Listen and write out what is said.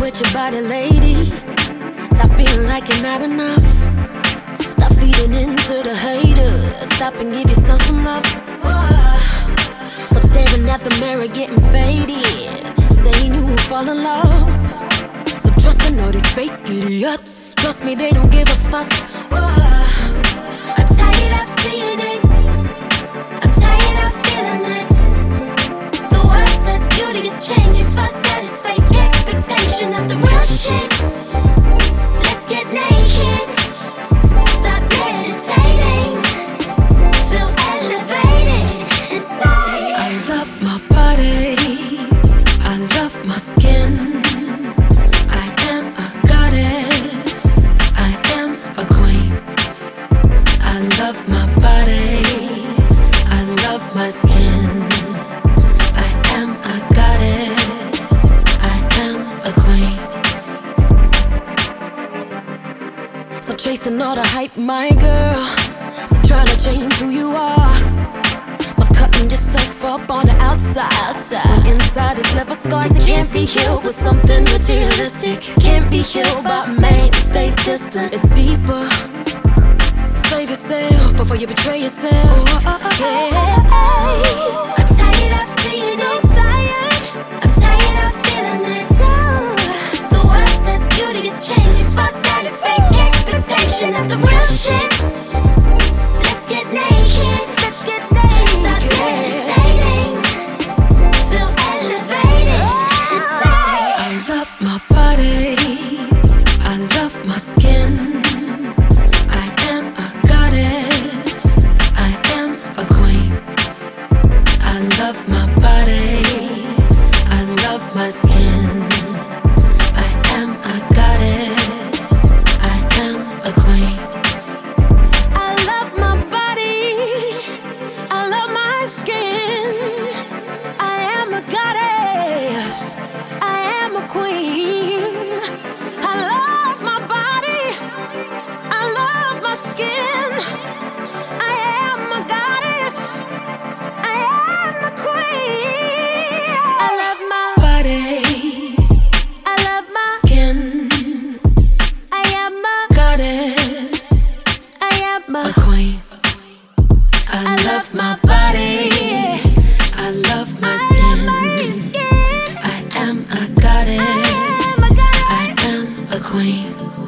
with your body, lady. Stop feeling like you're not enough. Stop feeding into the haters. Stop and give yourself some love. Stop staring at the mirror, getting faded. Saying you will fall in love. So trust in all these fake idiots. Trust me, they don't give a fuck. I'm love my body. I love my skin. I am a goddess. I am a queen. Stop chasing all the hype, my girl. Stop trying to change who you are. Stop cutting yourself up on the outside. When inside is left with scars that can't be healed with something materialistic. Can't be healed by who stays distant. It's deeper. Save yourself before you betray yourself. Yeah. Love my body. I love my skin. goddess. I am a, queen. I, love, my body. I love my skin. I am a goddess. I am a queen.